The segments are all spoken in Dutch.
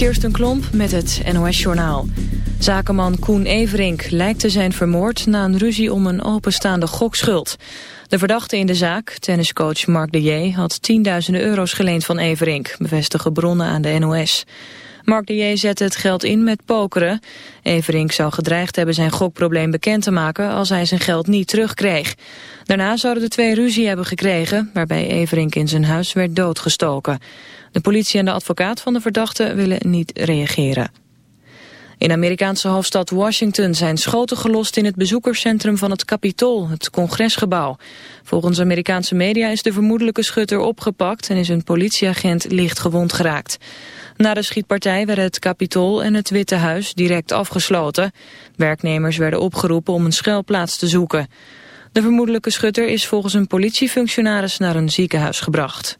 Kirsten Klomp met het NOS-journaal. Zakenman Koen Everink lijkt te zijn vermoord na een ruzie om een openstaande gokschuld. De verdachte in de zaak, tenniscoach Mark de J., had tienduizenden euro's geleend van Everink, bevestigen bronnen aan de NOS. Mark de J. zette het geld in met pokeren. Everink zou gedreigd hebben zijn gokprobleem bekend te maken als hij zijn geld niet terugkreeg. Daarna zouden de twee ruzie hebben gekregen, waarbij Everink in zijn huis werd doodgestoken. De politie en de advocaat van de verdachte willen niet reageren. In Amerikaanse hoofdstad Washington zijn schoten gelost in het bezoekerscentrum van het Capitool, het congresgebouw. Volgens Amerikaanse media is de vermoedelijke schutter opgepakt en is een politieagent licht gewond geraakt. Na de schietpartij werden het Capitool en het Witte Huis direct afgesloten. Werknemers werden opgeroepen om een schuilplaats te zoeken. De vermoedelijke schutter is volgens een politiefunctionaris naar een ziekenhuis gebracht.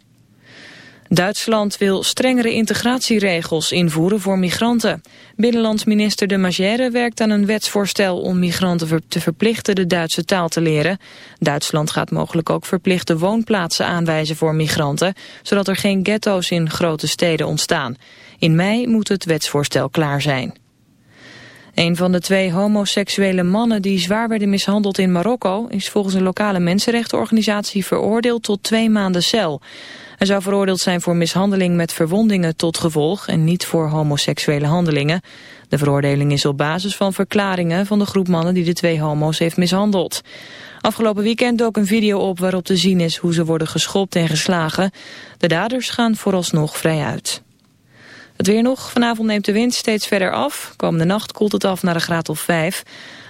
Duitsland wil strengere integratieregels invoeren voor migranten. Binnenlandsminister de Magère werkt aan een wetsvoorstel om migranten te verplichten de Duitse taal te leren. Duitsland gaat mogelijk ook verplichte woonplaatsen aanwijzen voor migranten, zodat er geen ghetto's in grote steden ontstaan. In mei moet het wetsvoorstel klaar zijn. Een van de twee homoseksuele mannen die zwaar werden mishandeld in Marokko... is volgens een lokale mensenrechtenorganisatie veroordeeld tot twee maanden cel. Hij zou veroordeeld zijn voor mishandeling met verwondingen tot gevolg... en niet voor homoseksuele handelingen. De veroordeling is op basis van verklaringen van de groep mannen... die de twee homo's heeft mishandeld. Afgelopen weekend dook een video op waarop te zien is hoe ze worden geschopt en geslagen. De daders gaan vooralsnog vrij uit. Het weer nog. Vanavond neemt de wind steeds verder af. Komende nacht koelt het af naar een graad of 5.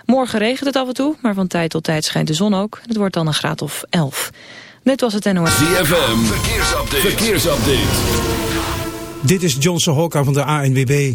Morgen regent het af en toe, maar van tijd tot tijd schijnt de zon ook. Het wordt dan een graad of 11. Dit was het NOS. ZFM, verkeersupdate. verkeersupdate. Dit is Johnson Hokka van de ANWB.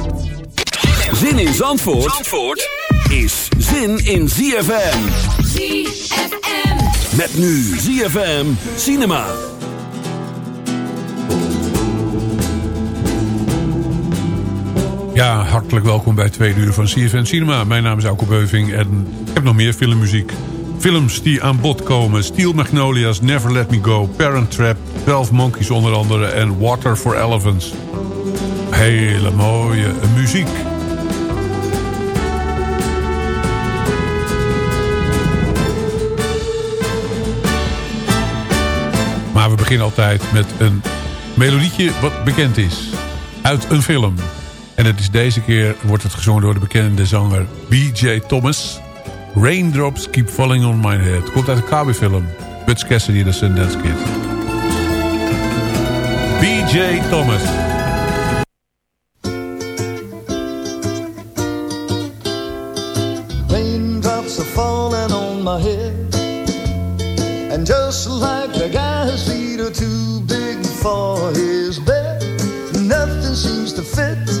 Zin in Zandvoort, Zandvoort is zin in ZFM. ZFM. Met nu ZFM Cinema. Ja, hartelijk welkom bij Tweede Uur van CFN Cinema. Mijn naam is Alko Beuving en ik heb nog meer filmmuziek. Films die aan bod komen. Steel Magnolias, Never Let Me Go, Parent Trap, 12 Monkeys onder andere en Water for Elephants. Hele mooie muziek. We beginnen altijd met een melodietje wat bekend is. Uit een film. En het is deze keer wordt het gezongen door de bekende zanger B.J. Thomas. Raindrops Keep Falling On My Head. Komt uit de KB-film. Butch Cassidy en de Sundance Kid. B.J. Thomas. Raindrops are falling on my head And just like the guy too big for his bed. Nothing seems to fit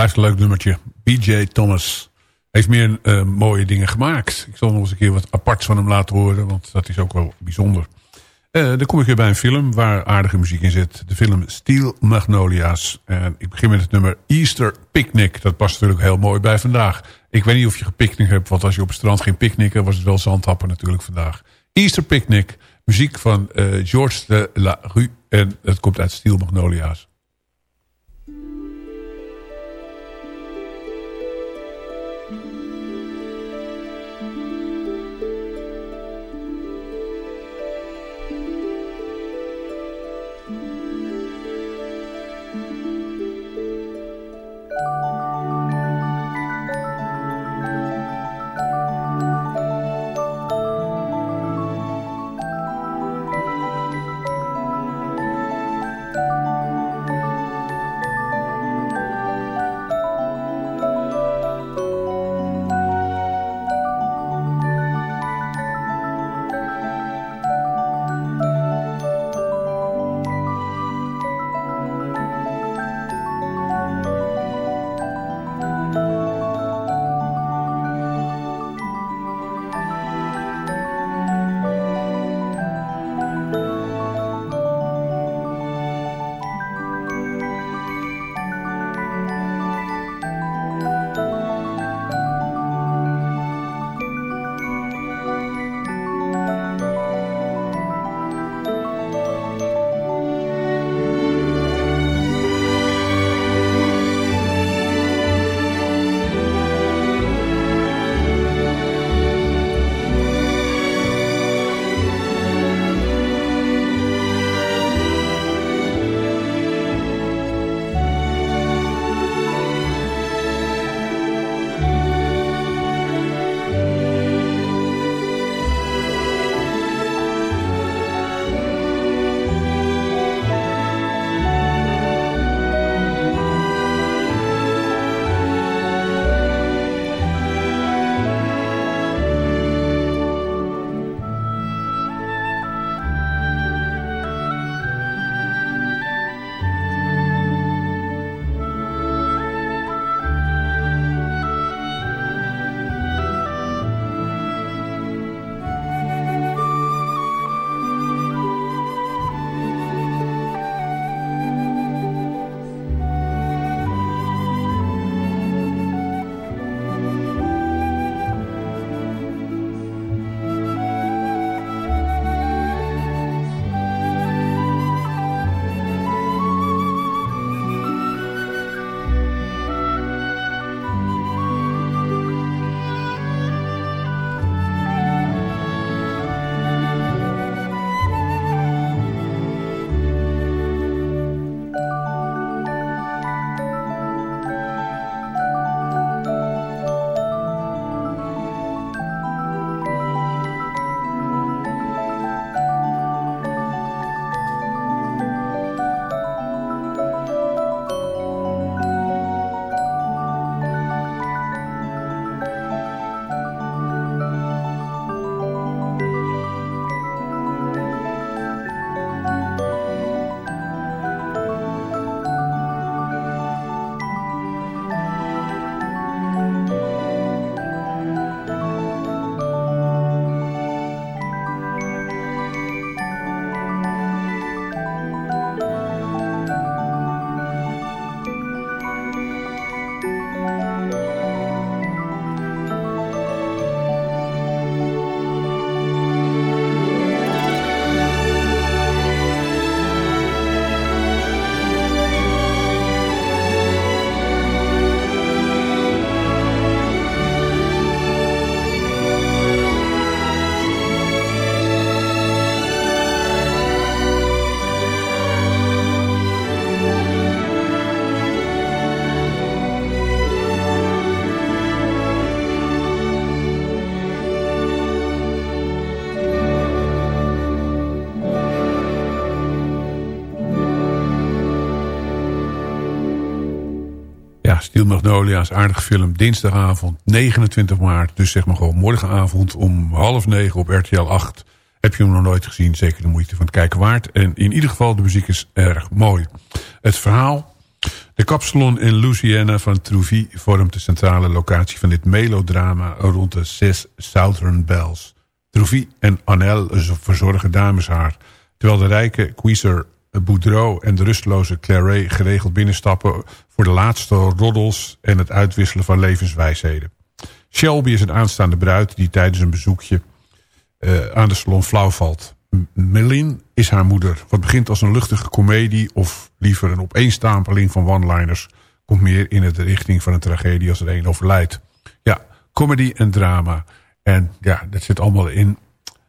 Blijft een leuk nummertje. BJ Thomas heeft meer eh, mooie dingen gemaakt. Ik zal nog eens een keer wat aparts van hem laten horen, want dat is ook wel bijzonder. Eh, dan kom ik weer bij een film waar aardige muziek in zit. De film Steel Magnolia's. En ik begin met het nummer Easter Picnic. Dat past natuurlijk heel mooi bij vandaag. Ik weet niet of je gepicnic hebt, want als je op het strand ging picknicken... was het wel zandhappen natuurlijk vandaag. Easter Picnic, muziek van uh, Georges de la Rue. En het komt uit Steel Magnolia's. Ja, Steel Magnolia is aardige film. Dinsdagavond, 29 maart. Dus zeg maar gewoon morgenavond om half negen op RTL 8. Heb je hem nog nooit gezien? Zeker de moeite van het kijken waard. En in ieder geval, de muziek is erg mooi. Het verhaal... De kapsalon in Louisiana van Trouville vormt de centrale locatie van dit melodrama rond de zes Southern Bells. Trouville en Annelle verzorgen dameshaar, terwijl de rijke Queezer Boudreau en de rusteloze Claire geregeld binnenstappen voor de laatste roddels en het uitwisselen van levenswijsheden. Shelby is een aanstaande bruid die tijdens een bezoekje uh, aan de salon flauw valt. Melin is haar moeder. Wat begint als een luchtige komedie of liever een opeenstapeling van one-liners... komt meer in de richting van een tragedie als er een overlijdt. Ja, comedy en drama. En ja, dat zit allemaal in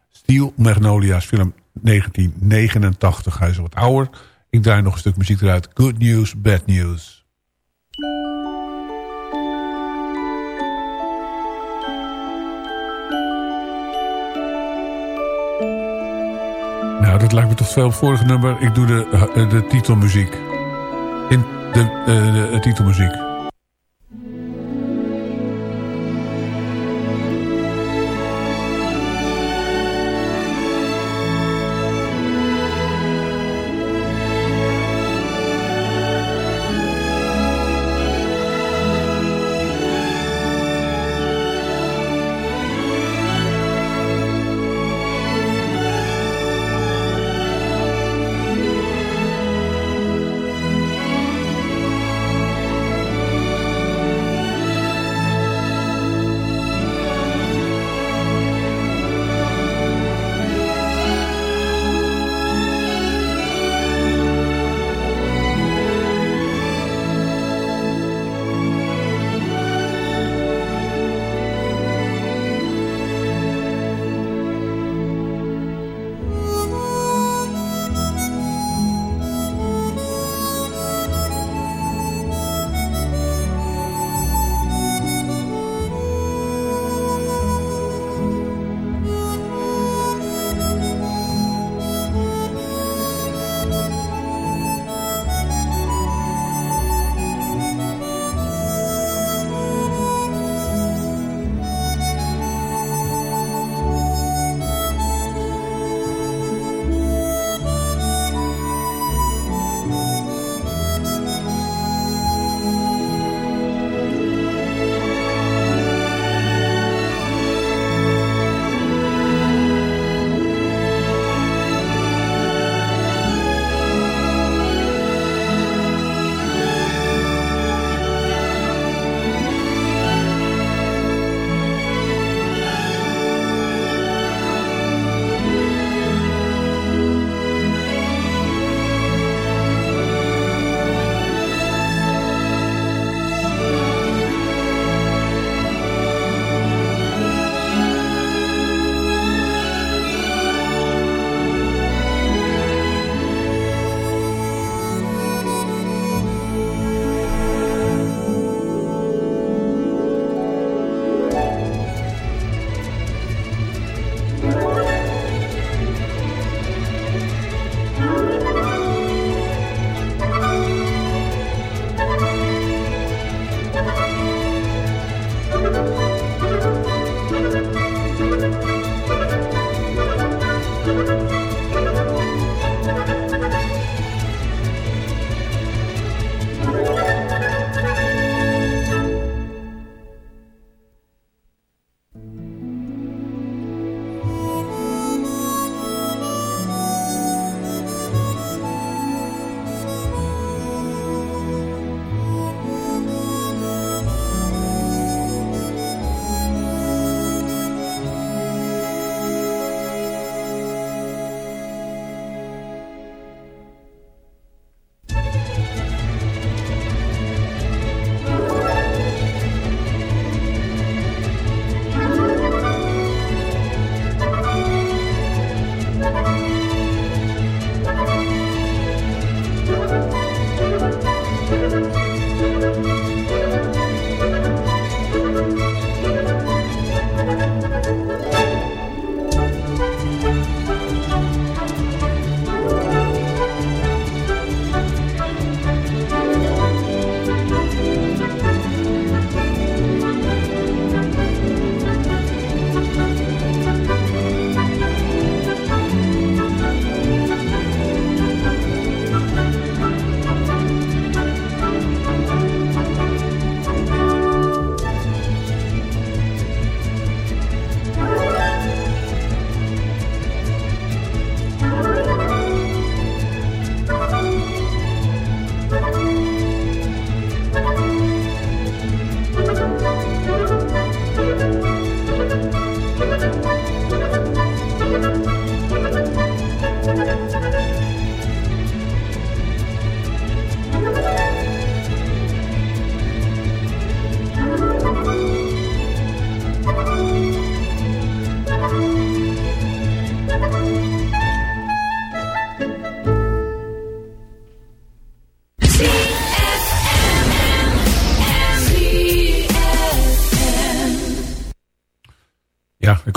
Steel Magnolia's film 1989. Hij is wat ouder. Ik draai nog een stuk muziek eruit. Good News, Bad News. Nou, dat lijkt me toch veel op het vorige nummer. Ik doe de, eh, de titelmuziek. In de, uh, de, de titelmuziek.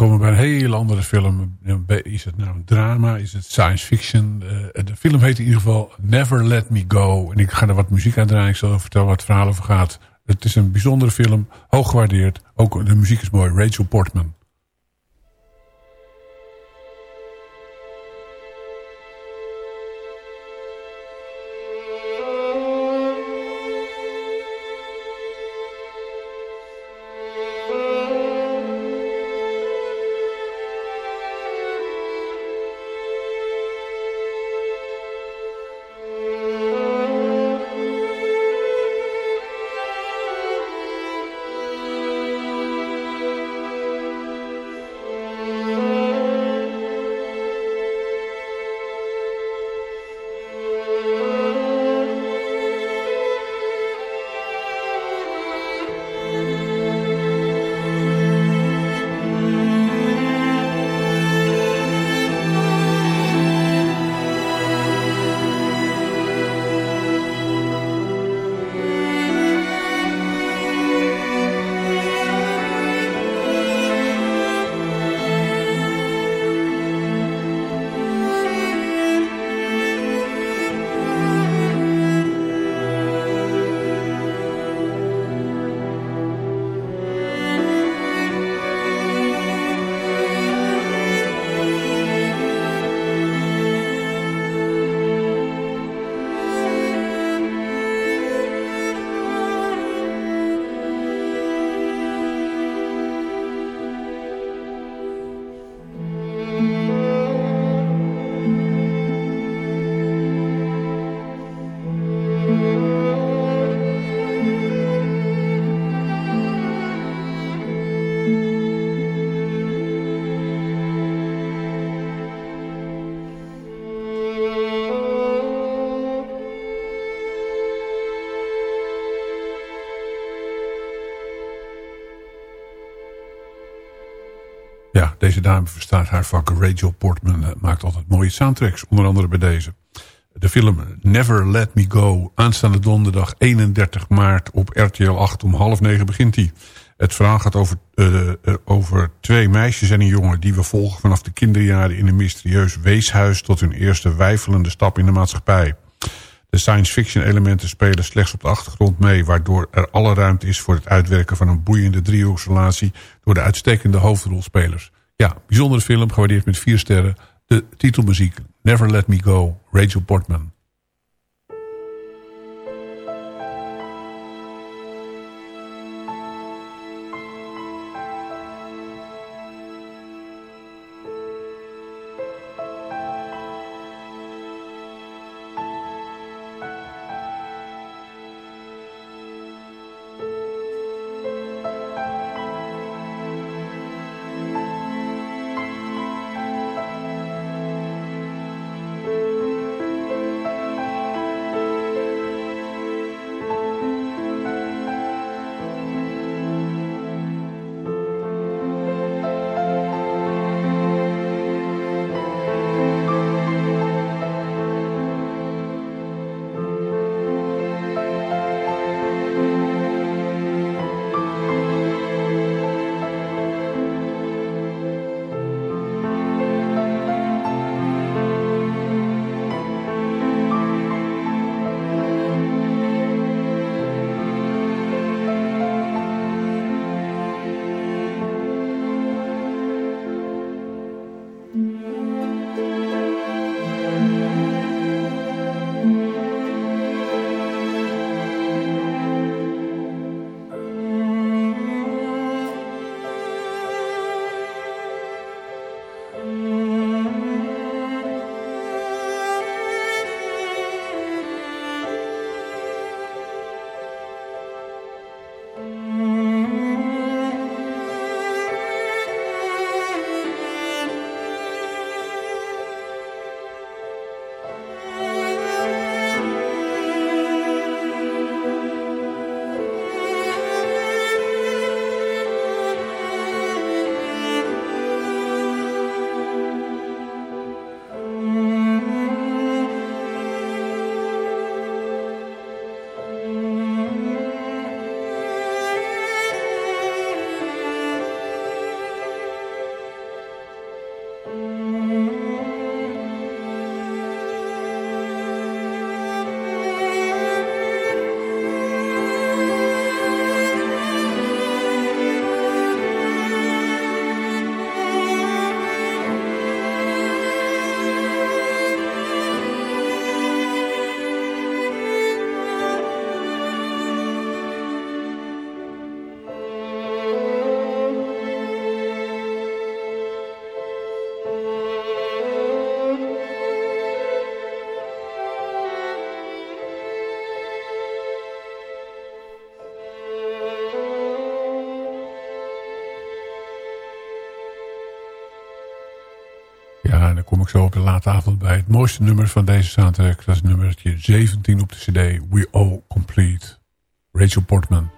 Komen bij een hele andere film. Is het nou drama? Is het science fiction? Uh, de film heet in ieder geval Never Let Me Go. En ik ga er wat muziek aan draaien. Ik zal vertellen wat het verhaal over gaat. Het is een bijzondere film. Hoog gewaardeerd. Ook de muziek is mooi. Rachel Portman. Deze dame verstaat haar vak. Rachel Portman eh, maakt altijd mooie soundtracks. Onder andere bij deze. De film Never Let Me Go. Aanstaande donderdag 31 maart op RTL 8 om half negen begint hij. Het verhaal gaat over, uh, over twee meisjes en een jongen... die we volgen vanaf de kinderjaren in een mysterieus weeshuis... tot hun eerste wijfelende stap in de maatschappij. De science fiction elementen spelen slechts op de achtergrond mee... waardoor er alle ruimte is voor het uitwerken van een boeiende driehoeksrelatie... door de uitstekende hoofdrolspelers. Ja, bijzondere film, gewaardeerd met vier sterren. De titelmuziek Never Let Me Go, Rachel Portman. Zo op de late avond bij het mooiste nummer van deze soundtrack. Dat is nummertje 17 op de cd. We All Complete. Rachel Portman.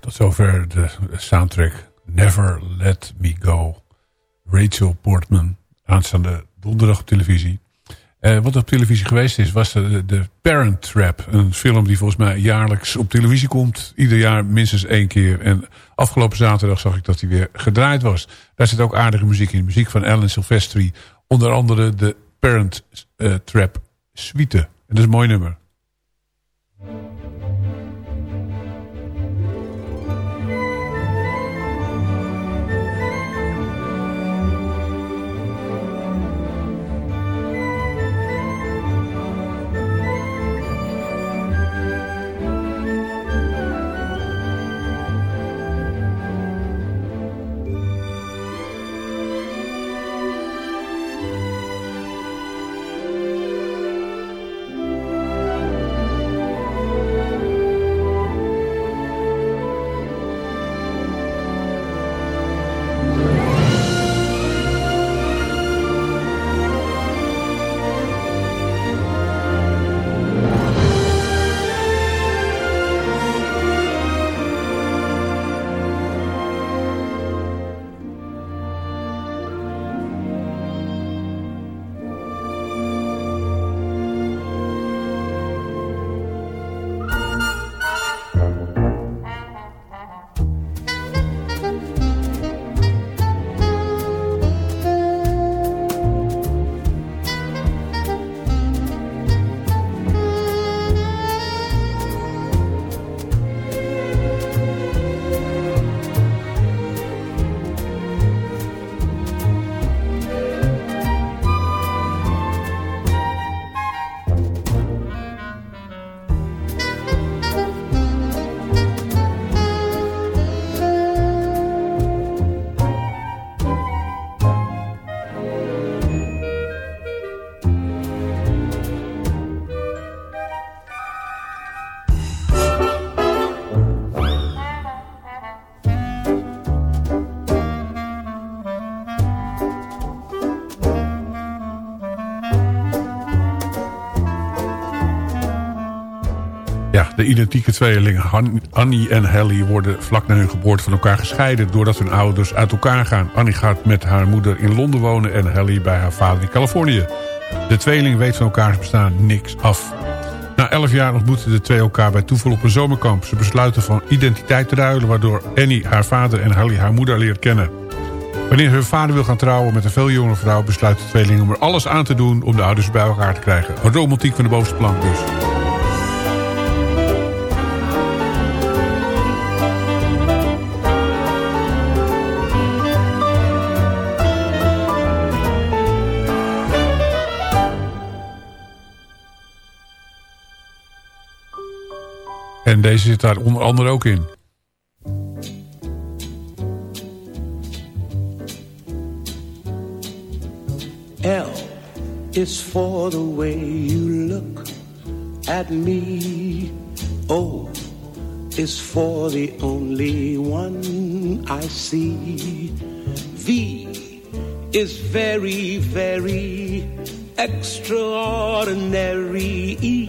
Tot zover de soundtrack Never Let Me Go. Rachel Portman, aanstaande donderdag op televisie. Uh, wat op televisie geweest is, was de, Parent Trap. Een film die volgens mij jaarlijks op televisie komt. Ieder jaar minstens één keer. En afgelopen zaterdag zag ik dat hij weer gedraaid was. Daar zit ook aardige muziek in. Muziek van Alan Silvestri. Onder andere de Parent uh, Trap Suite. En dat is een mooi nummer. De identieke tweelingen Annie en Helly worden vlak na hun geboorte van elkaar gescheiden... doordat hun ouders uit elkaar gaan. Annie gaat met haar moeder in Londen wonen en Helly bij haar vader in Californië. De tweeling weet van elkaars bestaan niks af. Na elf jaar ontmoeten de twee elkaar bij toeval op een zomerkamp. Ze besluiten van identiteit te ruilen... waardoor Annie haar vader en Helly haar moeder leert kennen. Wanneer hun vader wil gaan trouwen met een veel jongere vrouw... besluit de tweeling om er alles aan te doen om de ouders bij elkaar te krijgen. Romantiek van de bovenste plank dus. Deze zit daar onder andere ook in. L is for the way you look at me. O is for the only one I see. V is very, very extraordinary. E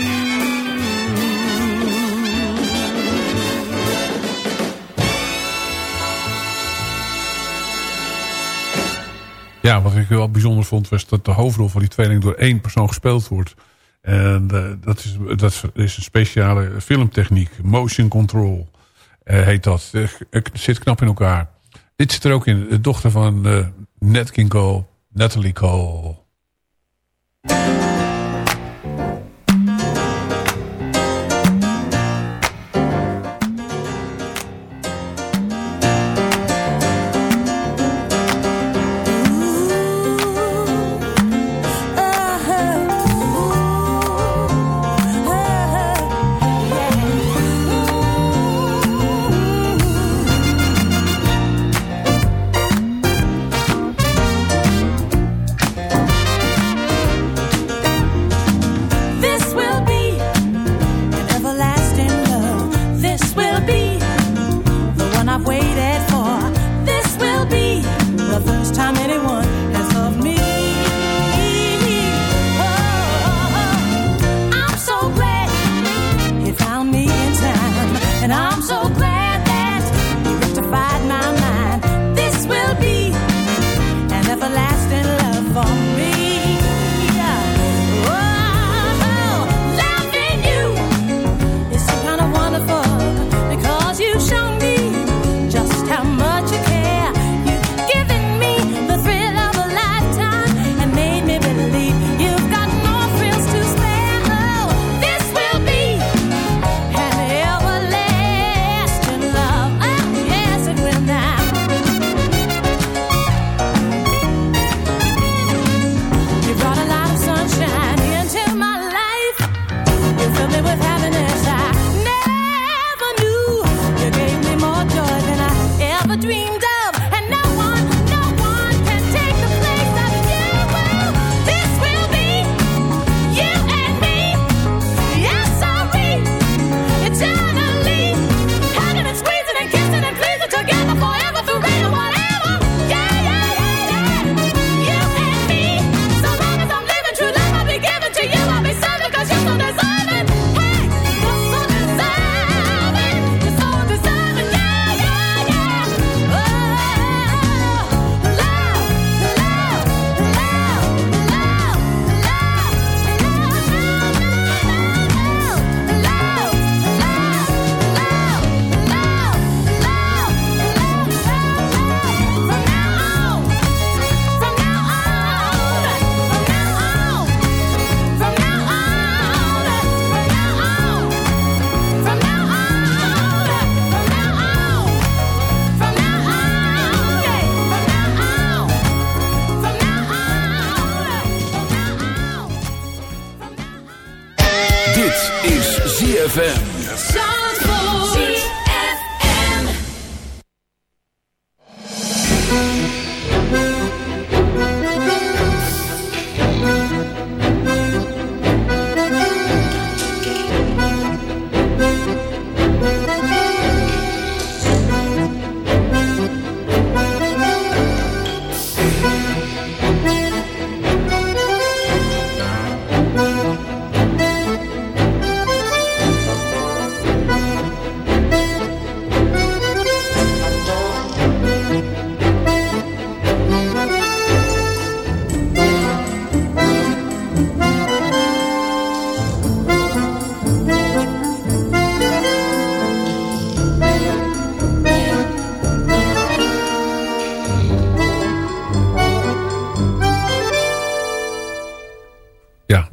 Ja, wat ik wel bijzonder vond was dat de hoofdrol van die tweeling door één persoon gespeeld wordt. En uh, dat, is, dat is een speciale filmtechniek. Motion control uh, heet dat. Het zit knap in elkaar. Dit zit er ook in. De dochter van uh, Nat King Cole, Natalie Cole.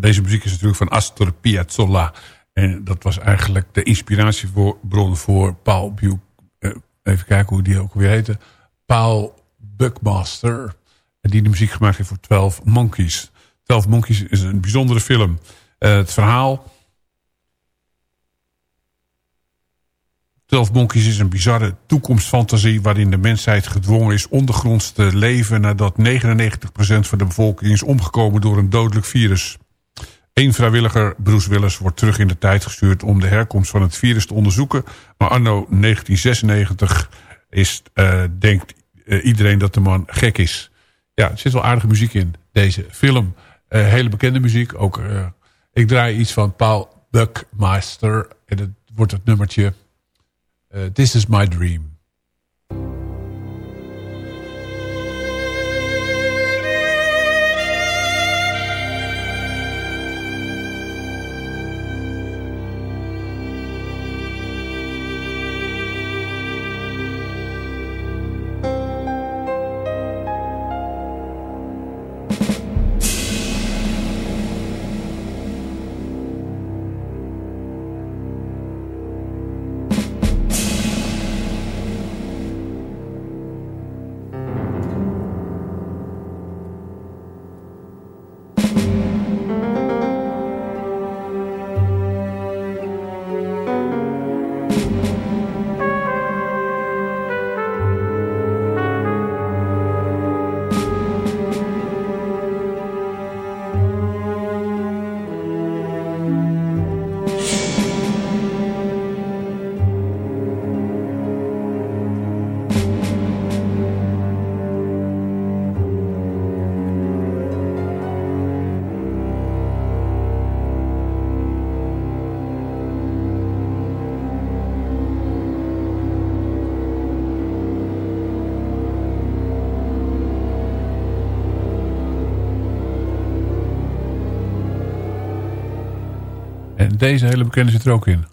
Deze muziek is natuurlijk van Astor Piazzolla. En dat was eigenlijk de inspiratiebron voor Paul. Uh, even kijken hoe die ook weer heette. Paul Buckmaster. Die de muziek gemaakt heeft voor 12 Monkeys. 12 Monkeys is een bijzondere film. Uh, het verhaal... 12 Monkeys is een bizarre toekomstfantasie... waarin de mensheid gedwongen is ondergronds te leven... nadat 99% van de bevolking is omgekomen door een dodelijk virus. Eén vrijwilliger, Bruce Willis, wordt terug in de tijd gestuurd... om de herkomst van het virus te onderzoeken. Maar anno 1996 is, uh, denkt uh, iedereen dat de man gek is. Ja, er zit wel aardige muziek in, deze film. Uh, hele bekende muziek. Ook, ik draai iets van Paul Buckmaster. En het wordt het nummertje This is My Dream. Deze hele bekende zit er ook in.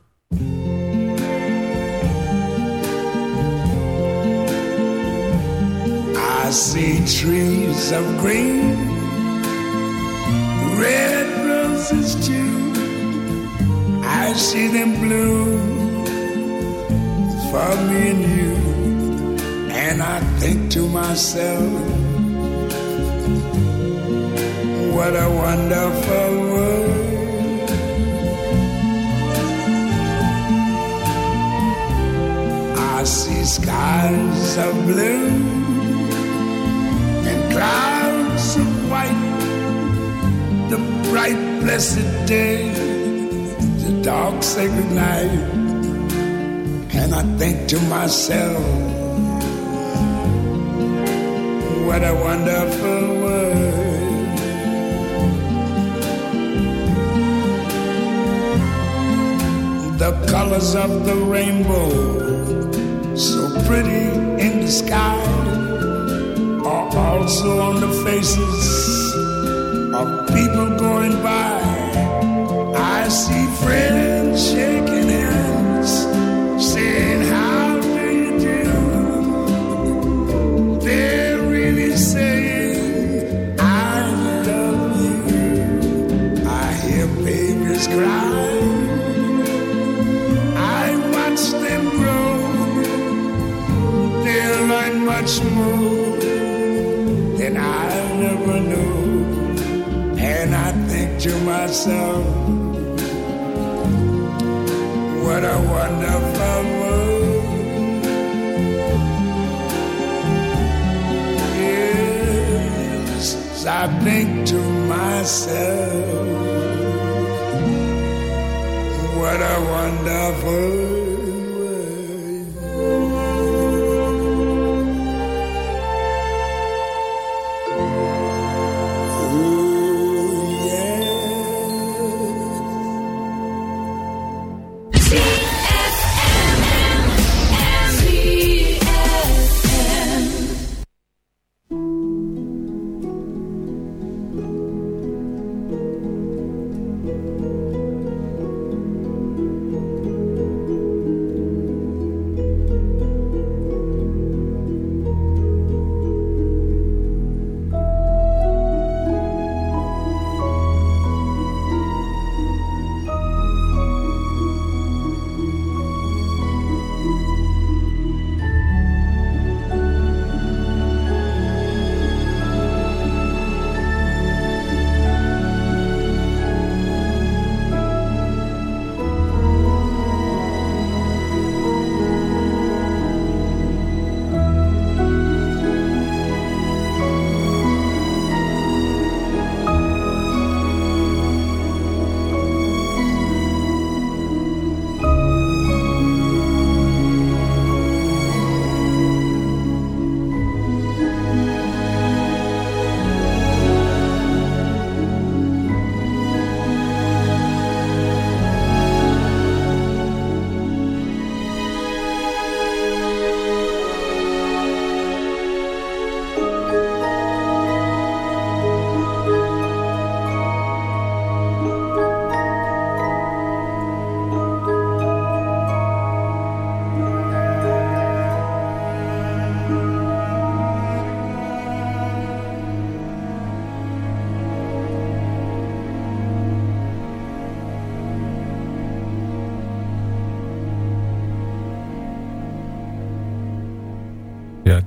I see trees of green Red roses too. I see them bloom For me and you. And I think to myself What a wonderful world see skies of blue and clouds of white. The bright, blessed day, the dark, sacred night. And I think to myself, what a wonderful world. The colors of the rainbow pretty in the sky are also on the faces of people going by. I see friends shaking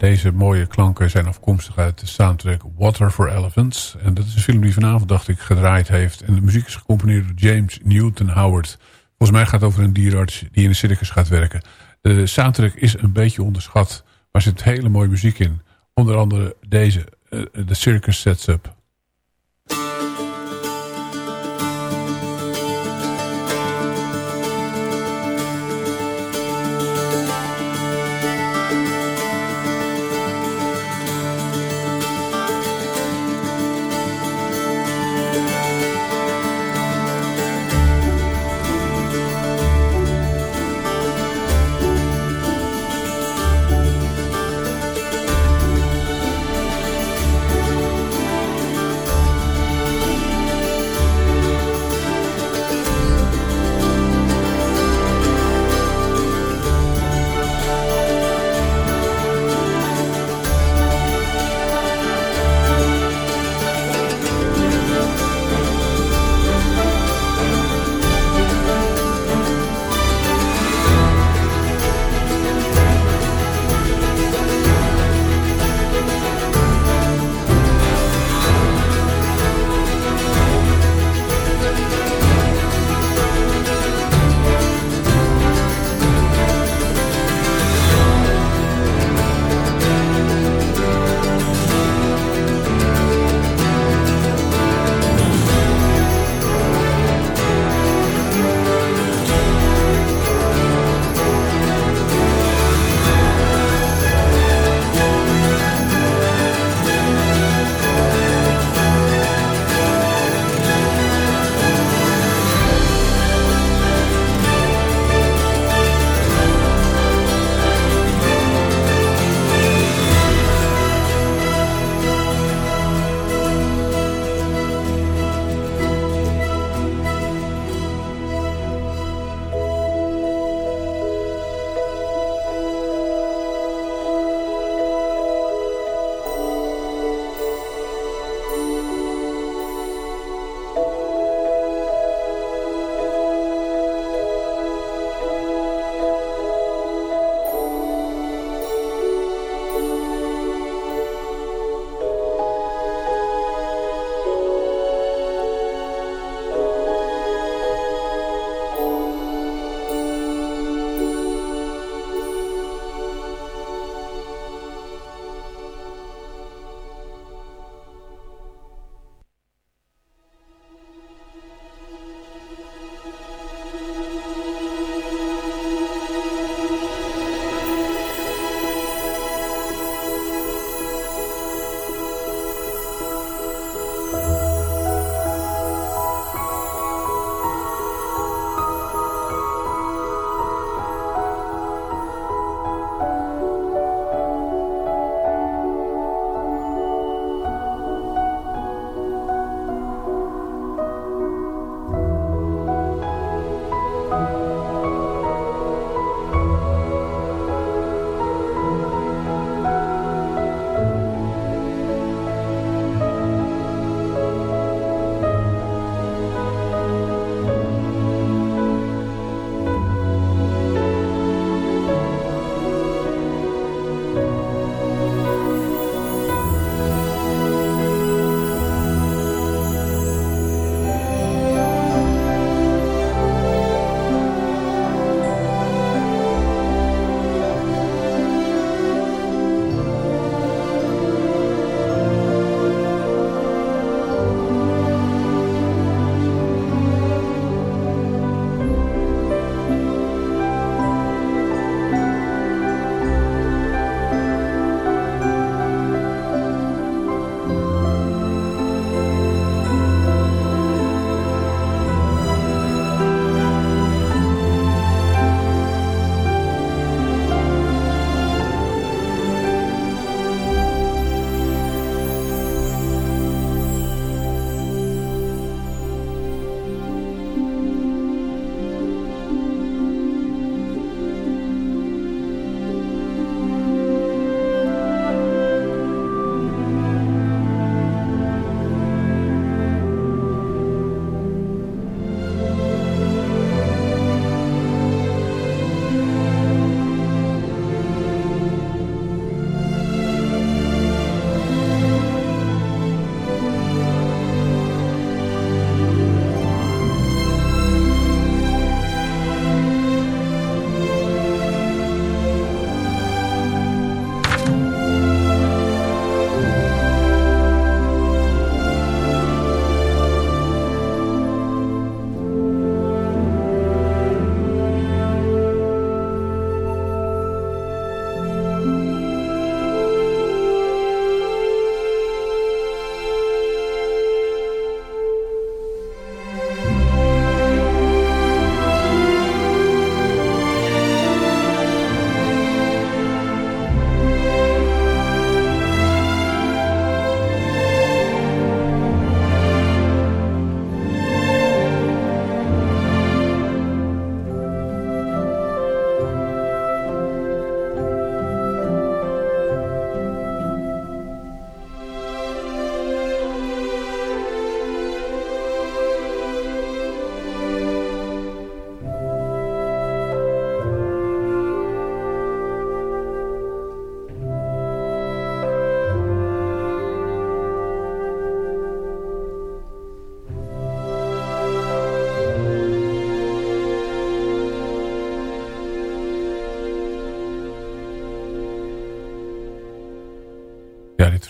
deze mooie klanken zijn afkomstig uit de soundtrack Water for Elephants. En dat is een film die vanavond, dacht ik, gedraaid heeft. En de muziek is gecomponeerd door James Newton Howard. Volgens mij gaat het over een dierarts die in een circus gaat werken. De soundtrack is een beetje onderschat, maar zit hele mooie muziek in. Onder andere deze, uh, The Circus Sets Up.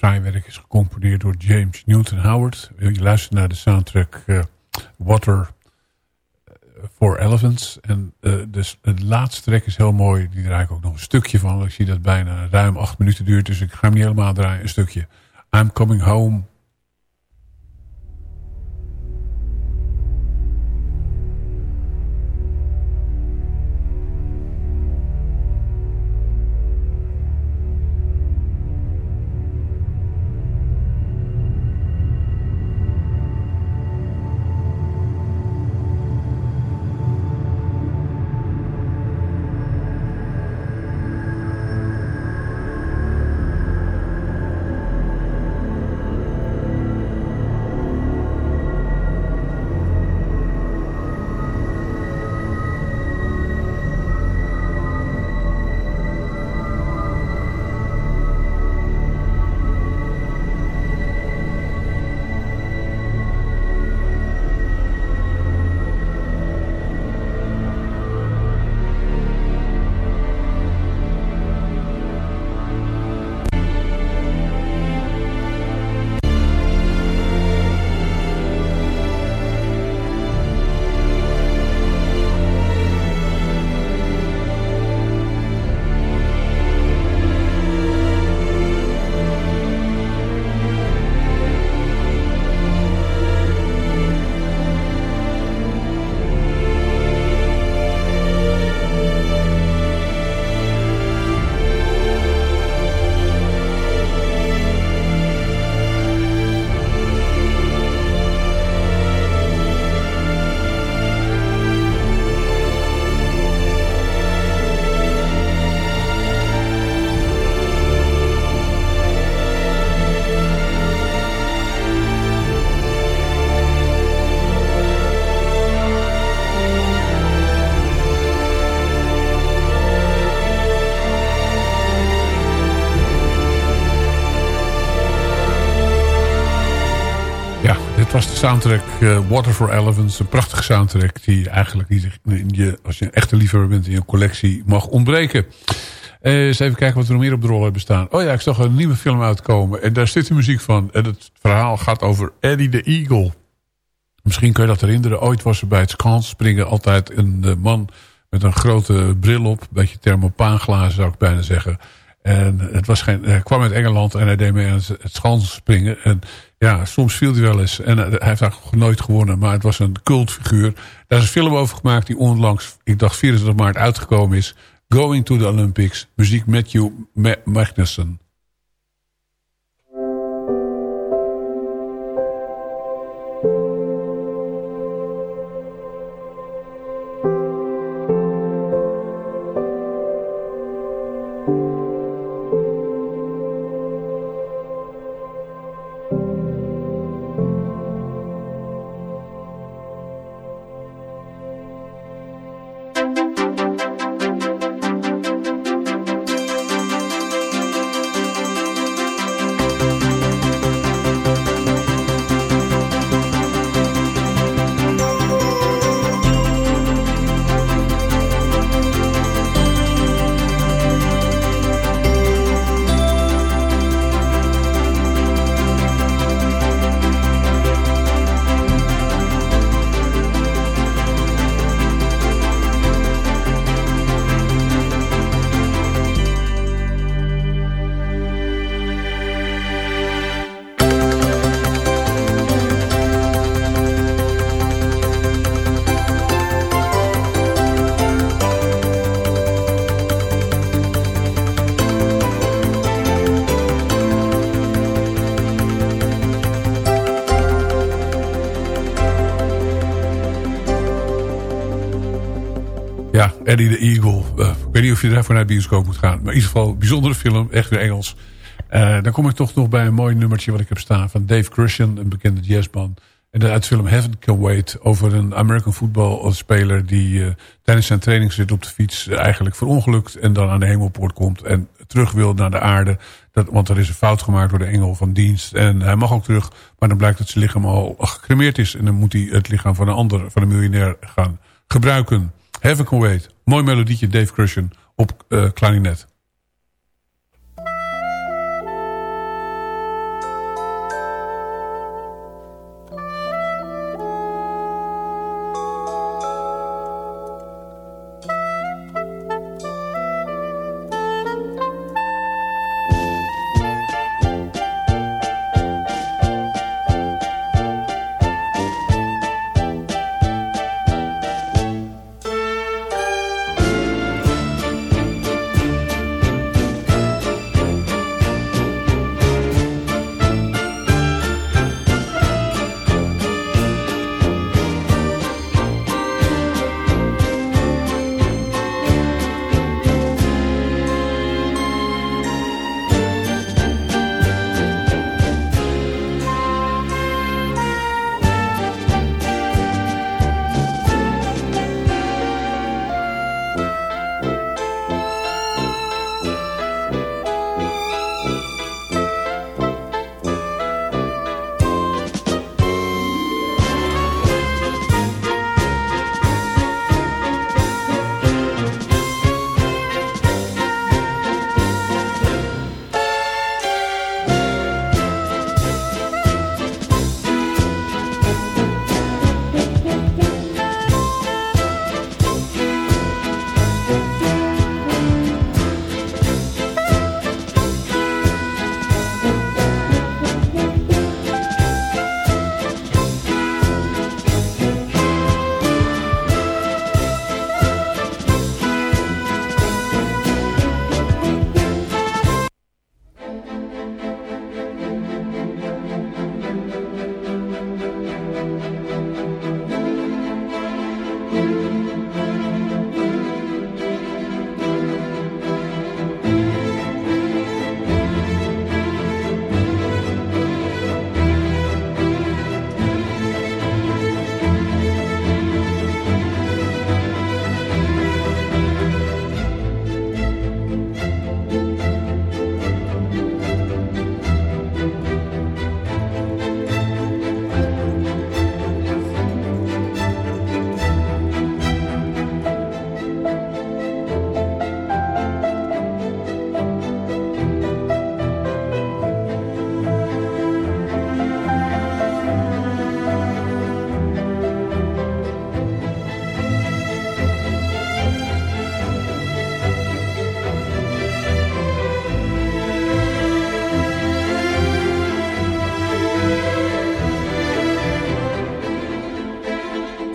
Ja, dit werk is gecomponeerd door James Newton Howard. Je luistert naar de soundtrack uh, Water for Elephants. En dus het laatste track is heel mooi. Die draai ik ook nog een stukje van. Ik zie dat bijna ruim acht minuten duurt. Dus ik ga hem niet helemaal draaien. Een stukje. I'm coming home soundtrack uh, Water for Elephants. Een prachtige soundtrack die eigenlijk niet je, als je een echte liefhebber bent in je collectie mag ontbreken. Uh, eens even kijken wat we nog meer op de rol hebben staan. Oh ja, ik zag een nieuwe film uitkomen. En daar zit de muziek van. En het verhaal gaat over Eddie the Eagle. Misschien kun je dat herinneren. Ooit was er bij het springen altijd een uh, man met een grote bril op. Een beetje thermopaanglazen zou ik bijna zeggen. En het was geen, hij kwam uit Engeland en hij deed mee aan het springen. En ja, soms viel hij wel eens. En hij heeft eigenlijk nooit gewonnen. Maar het was een cultfiguur. Daar is een film over gemaakt die onlangs, ik dacht 24 maart, uitgekomen is. Going to the Olympics. Muziek Matthew Magnussen. The Eagle. Uh, ik weet niet of je daarvoor naar de bioscoop moet gaan. Maar in ieder geval, bijzondere film. Echt weer Engels. Uh, dan kom ik toch nog bij een mooi nummertje wat ik heb staan. Van Dave Christian, een bekende jazzman. En de film Heaven Can Wait. Over een American football speler die uh, tijdens zijn training zit op de fiets. eigenlijk verongelukt. En dan aan de hemelpoort komt. En terug wil naar de aarde. Dat, want er is een fout gemaakt door de engel van dienst. En hij mag ook terug. Maar dan blijkt dat zijn lichaam al gecremeerd is. En dan moet hij het lichaam van een ander, van een miljonair gaan gebruiken. Heaven Can Wait. Mooi melodietje Dave Crushen op uh, klarinet.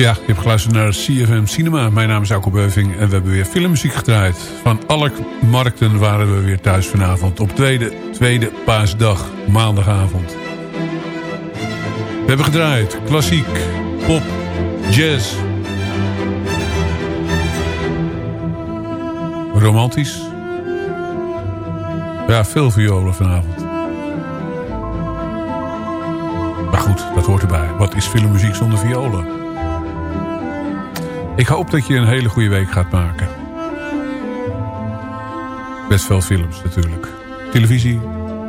Ja, je hebt geluisterd naar CFM Cinema. Mijn naam is Alko Beuving en we hebben weer filmmuziek gedraaid. Van alle markten waren we weer thuis vanavond. Op tweede, tweede paasdag, maandagavond. We hebben gedraaid klassiek, pop, jazz. Romantisch. Ja, veel violen vanavond. Maar goed, dat hoort erbij. Wat is filmmuziek zonder violen? Ik hoop dat je een hele goede week gaat maken. Best veel films natuurlijk. Televisie,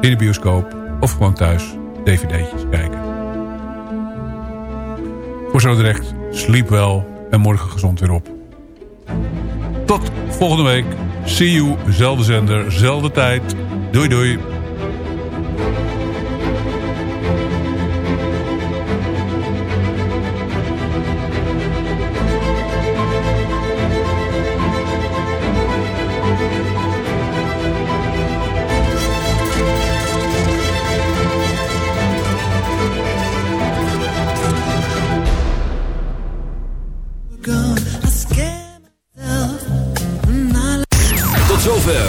in de bioscoop of gewoon thuis dvd'tjes kijken. Voor zo direct, sliep wel en morgen gezond weer op. Tot volgende week. See you, zelfde zender, tijd. Doei doei.